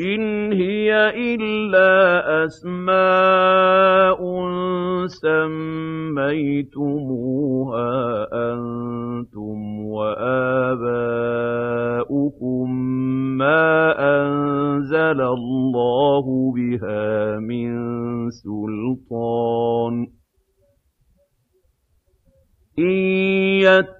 إِنْ هِيَ إِلَّا أَسْمَاءٌ سَمَّيْتُمُوهَا أَنتُمْ وَآبَاؤُكُم مَّا أَنزَلَ اللَّهُ بِهَا مِن سُلْطَانٍ ۚ إِن